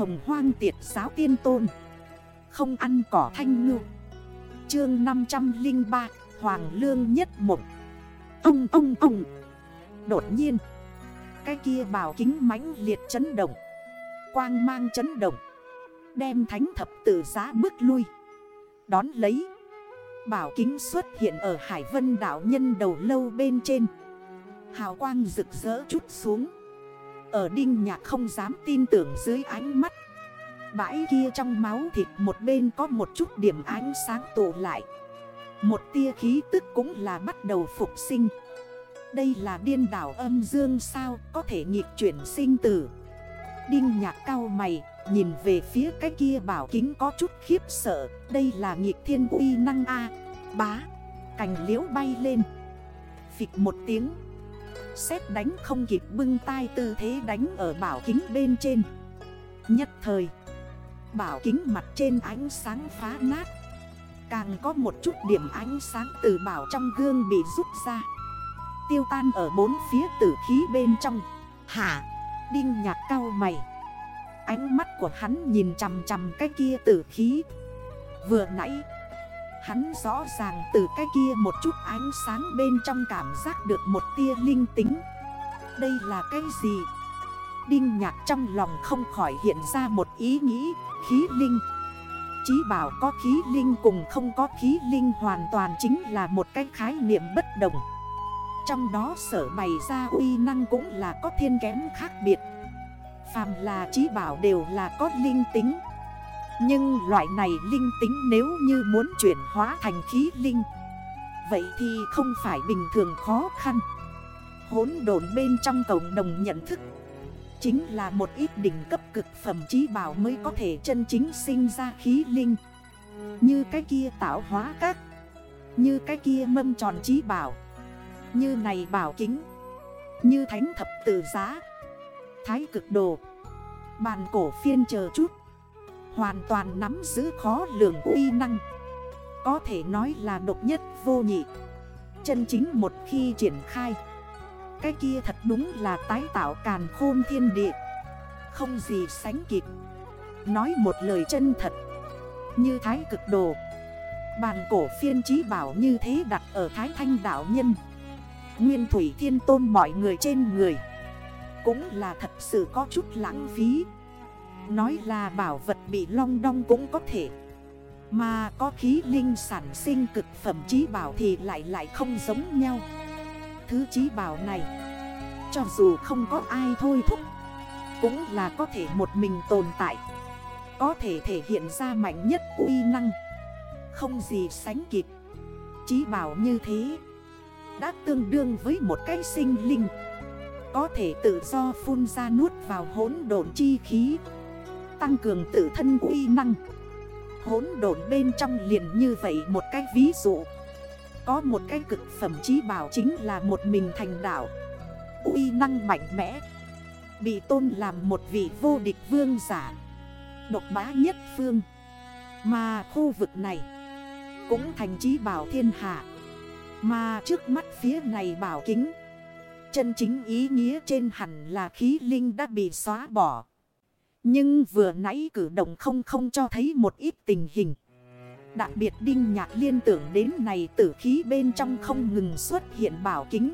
hồng hoang tiệt giáo tiên tôn. Không ăn cỏ thanh ngư. Chương 503 Hoàng lương nhất mộng. Ông ông ông. Đột nhiên, Cái kia bảo kính mãnh liệt chấn động. Quang mang chấn động. Đem thánh thập tử giá bước lui. Đón lấy Bảo kính xuất hiện ở Hải Vân đảo nhân đầu lâu bên trên. Hào quang rực rỡ chút xuống. Ở đinh nhạc không dám tin tưởng dưới ánh mắt. Bãi kia trong máu thịt một bên có một chút điểm ánh sáng tụ lại. Một tia khí tức cũng là bắt đầu phục sinh. Đây là điên đảo âm dương sao có thể nghịch chuyển sinh tử. Đinh nhạc cao mày, Nhìn về phía cái kia bảo kính có chút khiếp sợ. Đây là nghịch thiên uy năng A. Bá. Cành liễu bay lên. Phịch một tiếng. Xét đánh không kịp bưng tay tư thế đánh ở bảo kính bên trên. Nhất thời Bảo kính mặt trên ánh sáng phá nát. Càng có một chút điểm ánh sáng từ bảo trong gương bị rút ra. Tiêu tan ở bốn phía tử khí bên trong. Hả? Đinh nhạc cao mày. Ánh mắt của hắn nhìn chằm chằm cái kia tử khí. Vừa nãy Hắn rõ ràng từ cái kia một chút ánh sáng bên trong cảm giác được một tia linh tính. Đây là cái gì? Đinh nhạc trong lòng không khỏi hiện ra một ý nghĩ, Khí linh. Chí bảo có khí linh cùng không có khí linh hoàn toàn chính là một cái khái niệm bất đồng. Trong đó sở bày ra uy năng cũng là có thiên kém khác biệt. Phàm là trí bảo đều là có linh tính. Nhưng loại này linh tính nếu như muốn chuyển hóa thành khí linh, Vậy thì không phải bình thường khó khăn. Hốn đồn bên trong cộng đồng nhận thức Chính là một ít đỉnh cấp cực phẩm trí bảo mới có thể chân chính sinh ra khí linh. Như cái kia tạo hóa các, Như cái kia mâm tròn trí bảo, Như này bảo kính, Như thánh thập tử giá, Thái cực đồ. Bàn cổ phiên chờ chút. Hoàn toàn nắm giữ khó lường uy năng. Có thể nói là độc nhất vô nhị. Chân chính một khi triển khai, Cái kia thật đúng là tái tạo càn khôn thiên địa. Không gì sánh kịp. Nói một lời chân thật. Như thái cực đồ. Bàn cổ phiên trí bảo như thế đặt ở thái thanh đảo nhân. Nguyên thủy thiên tôn mọi người trên người. Cũng là thật sự có chút lãng phí. Nói là bảo vật bị long đong cũng có thể. Mà có khí linh sản sinh cực phẩm trí bảo thì lại lại không giống nhau. Thứ trí bảo này, Cho dù không có ai thôi thúc, Cũng là có thể một mình tồn tại. Có thể thể hiện ra mạnh nhất uy năng. Không gì sánh kịp. Trí bảo như thế, Đã tương đương với một cái sinh linh. Có thể tự do phun ra nuốt vào hỗn độn chi khí. Tăng cường tự thân uy năng. Hốn độn bên trong liền như vậy một cái ví dụ. Có một cái cực phẩm trí bảo chính là một mình thành đảo uy năng mạnh mẽ. Bị tôn làm một vị vô địch vương giả. Độc bá nhất phương. Mà khu vực này Cũng thành trí bảo thiên hạ. Mà trước mắt phía này bảo kính. Chân chính ý nghĩa trên hẳn là khí linh đã bị xóa bỏ. Nhưng vừa nãy cử động không không cho thấy một ít tình hình. Đặc biệt Đinh Nhạc liên tưởng đến này tử khí bên trong không ngừng xuất hiện bảo kính.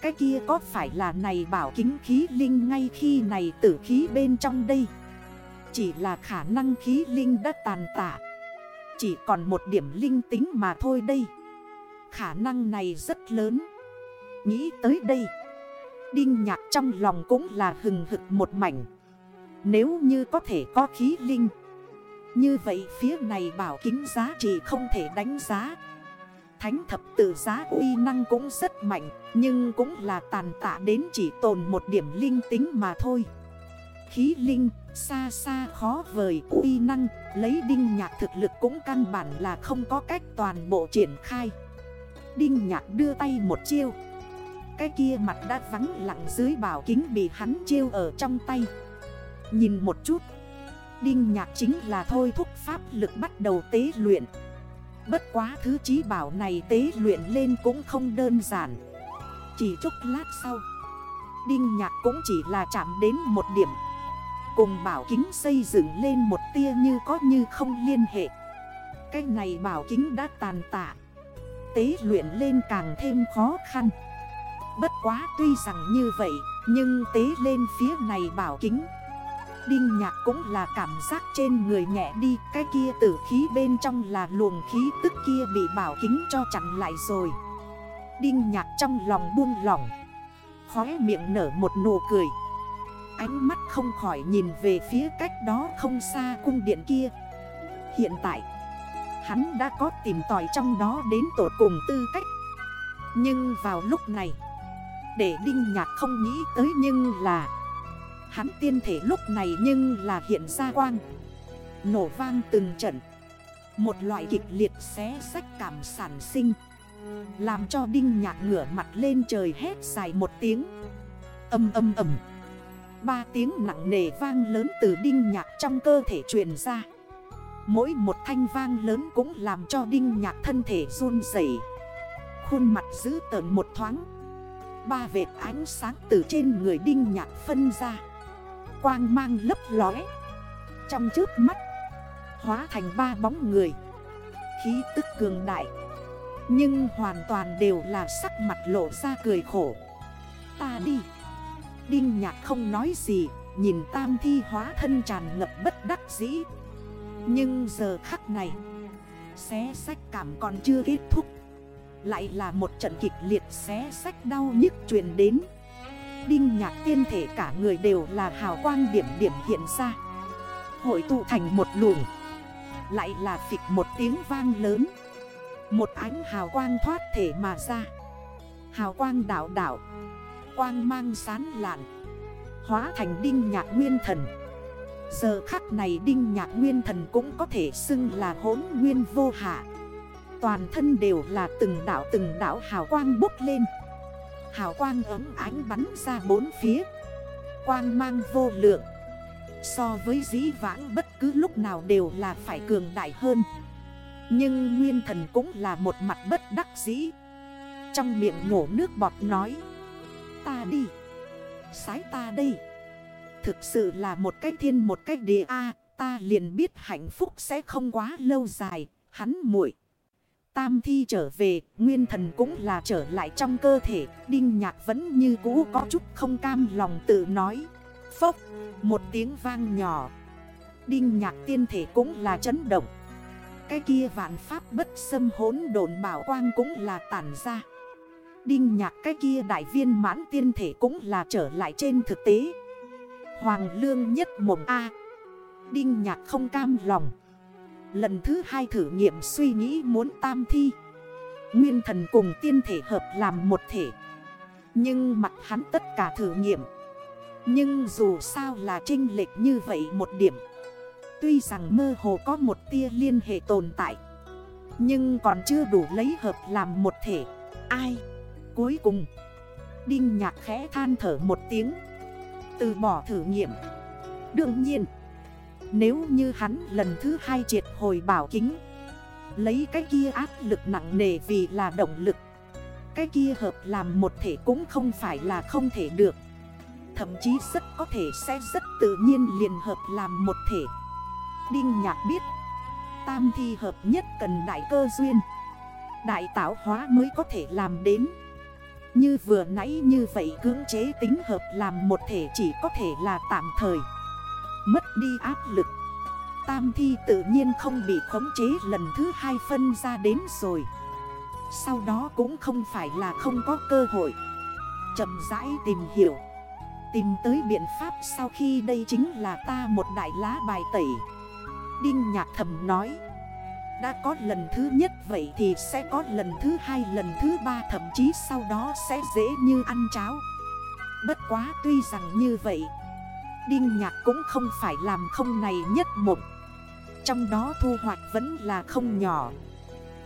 Cái kia có phải là này bảo kính khí linh ngay khi này tử khí bên trong đây. Chỉ là khả năng khí linh đã tàn tạ. Chỉ còn một điểm linh tính mà thôi đây. Khả năng này rất lớn. Nghĩ tới đây, Đinh nhạc trong lòng cũng là hừng hực một mảnh nếu như có thể có khí linh. Như vậy phía này bảo kính giá trị không thể đánh giá. Thánh thập tự giá uy năng cũng rất mạnh, Nhưng cũng là tàn tạ đến chỉ tồn một điểm linh tính mà thôi. Khí linh, xa xa khó vời, uy năng, Lấy đinh nhạc thực lực cũng căn bản là không có cách toàn bộ triển khai. Đinh nhạc đưa tay một chiêu. Cái kia mặt đã vắng lặng dưới bảo kính bị hắn chiêu ở trong tay. Nhìn một chút. Đinh nhạc chính là thôi thúc pháp lực bắt đầu tế luyện. Bất quá thứ trí bảo này tế luyện lên cũng không đơn giản. Chỉ chút lát sau, Đinh nhạc cũng chỉ là chạm đến một điểm. Cùng bảo kính xây dựng lên một tia như có như không liên hệ. Cái này bảo kính đã tàn tạ. Tế luyện lên càng thêm khó khăn. Bất quá tuy rằng như vậy, Nhưng tế lên phía này bảo kính Đinh nhạc cũng là cảm giác trên người nhẹ đi, Cái kia tử khí bên trong là luồng khí tức kia bị bảo kính cho chặn lại rồi. Đinh nhạc trong lòng buông lỏng, Khóe miệng nở một nụ cười. Ánh mắt không khỏi nhìn về phía cách đó không xa cung điện kia. Hiện tại, Hắn đã có tìm tòi trong đó đến tổ cùng tư cách. Nhưng vào lúc này, Để Đinh Nhạc không nghĩ tới nhưng là Hắn tiên thể lúc này nhưng là hiện ra quang. Nổ vang từng trận. Một loại kịch liệt xé sách cảm sản sinh. Làm cho Đinh Nhạc ngửa mặt lên trời hét dài một tiếng. Âm âm âm. Ba tiếng nặng nề vang lớn từ Đinh Nhạc trong cơ thể truyền ra. Mỗi một thanh vang lớn cũng làm cho Đinh Nhạc thân thể run dậy Khuôn mặt giữ tờn một thoáng. Ba vệt ánh sáng từ trên người Đinh Nhạc phân ra. Quang mang lấp lóe. Trong trước mắt, Hóa thành ba bóng người. Khí tức cường đại. Nhưng hoàn toàn đều là sắc mặt lộ ra cười khổ. Ta đi. Đinh nhạc không nói gì, Nhìn tam thi hóa thân tràn ngập bất đắc dĩ. Nhưng giờ khắc này, Xé sách cảm còn chưa kết thúc. Lại là một trận kịch liệt xé sách đau nhức truyền đến. Đinh nhạc tiên thể cả người đều là hào quang điểm điểm hiện ra. Hội tụ thành một luồng, Lại là phịch một tiếng vang lớn. Một ánh hào quang thoát thể mà ra. Hào quang đảo đảo, Quang mang sán lạn, Hóa thành đinh nhạc nguyên thần. Giờ khắc này đinh nhạc nguyên thần cũng có thể xưng là hốn nguyên vô hạ. Toàn thân đều là từng đảo từng đảo hào quang bốc lên. Hào quang ấm ánh bắn ra bốn phía. Quang mang vô lượng. So với dĩ vãng bất cứ lúc nào đều là phải cường đại hơn. Nhưng nguyên thần cũng là một mặt bất đắc dĩ. Trong miệng ngổ nước bọt nói, Ta đi. Sái ta đây. Thực sự là một cái thiên một cái địa A, Ta liền biết hạnh phúc sẽ không quá lâu dài, Hắn muội. Tam thi trở về, nguyên thần cũng là trở lại trong cơ thể, đinh nhạc vẫn như cũ có chút không cam lòng tự nói. Phốc, một tiếng vang nhỏ. Đinh nhạc tiên thể cũng là chấn động. Cái kia vạn pháp bất xâm hốn đồn bảo quang cũng là tản ra. Đinh nhạc cái kia đại viên mãn tiên thể cũng là trở lại trên thực tế. Hoàng lương nhất mộng A. Đinh nhạc không cam lòng. Lần thứ hai thử nghiệm suy nghĩ muốn tam thi. Nguyên thần cùng tiên thể hợp làm một thể. Nhưng mặt hắn tất cả thử nghiệm. Nhưng dù sao là trinh lệch như vậy một điểm. Tuy rằng mơ hồ có một tia liên hệ tồn tại. Nhưng còn chưa đủ lấy hợp làm một thể. Ai? Cuối cùng. Đinh nhạc khẽ than thở một tiếng. Từ bỏ thử nghiệm. Đương nhiên nếu như hắn lần thứ hai triệt hồi bảo kính, Lấy cái kia áp lực nặng nề vì là động lực, Cái kia hợp làm một thể cũng không phải là không thể được. Thậm chí rất có thể sẽ rất tự nhiên liền hợp làm một thể. Đinh Nhạc biết, Tam thi hợp nhất cần đại cơ duyên, Đại tạo hóa mới có thể làm đến. Như vừa nãy như vậy cưỡng chế tính hợp làm một thể chỉ có thể là tạm thời. Mất đi áp lực. Tam thi tự nhiên không bị khống chế lần thứ hai phân ra đến rồi. Sau đó cũng không phải là không có cơ hội. Chậm rãi tìm hiểu. Tìm tới biện pháp sau khi đây chính là ta một đại lá bài tẩy. Đinh nhạc thầm nói, Đã có lần thứ nhất vậy thì sẽ có lần thứ hai, lần thứ ba, thậm chí sau đó sẽ dễ như ăn cháo. Bất quá tuy rằng như vậy Đinh nhạc cũng không phải làm không này nhất mộng. Trong đó thu hoạch vẫn là không nhỏ.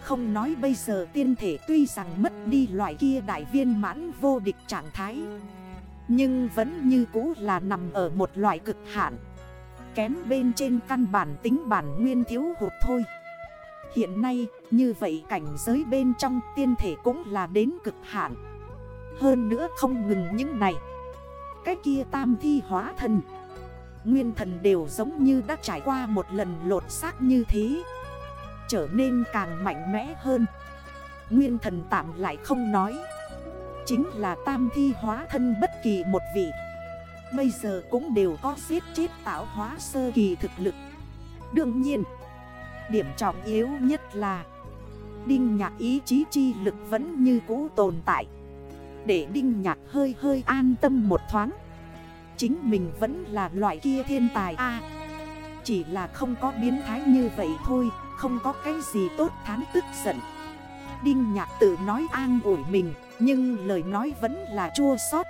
Không nói bây giờ tiên thể tuy rằng mất đi loại kia đại viên mãn vô địch trạng thái, Nhưng vẫn như cũ là nằm ở một loại cực hạn. Kém bên trên căn bản tính bản nguyên thiếu hụt thôi. Hiện nay, như vậy cảnh giới bên trong tiên thể cũng là đến cực hạn. Hơn nữa không ngừng những này cái kia tam thi hóa thân Nguyên thần đều giống như đã trải qua một lần lột xác như thế. Trở nên càng mạnh mẽ hơn. Nguyên thần tạm lại không nói. Chính là tam thi hóa thân bất kỳ một vị. Bây giờ cũng đều có giết chết tạo hóa sơ kỳ thực lực. Đương nhiên, Điểm trọng yếu nhất là Đinh nhạc ý chí chi lực vẫn như cũ tồn tại. Để đinh nhạc hơi hơi an tâm một thoáng. Chính mình vẫn là loại kia thiên tài a. Chỉ là không có biến thái như vậy thôi, Không có cái gì tốt thán tức giận. Đinh nhạc tự nói an ủi mình, Nhưng lời nói vẫn là chua xót.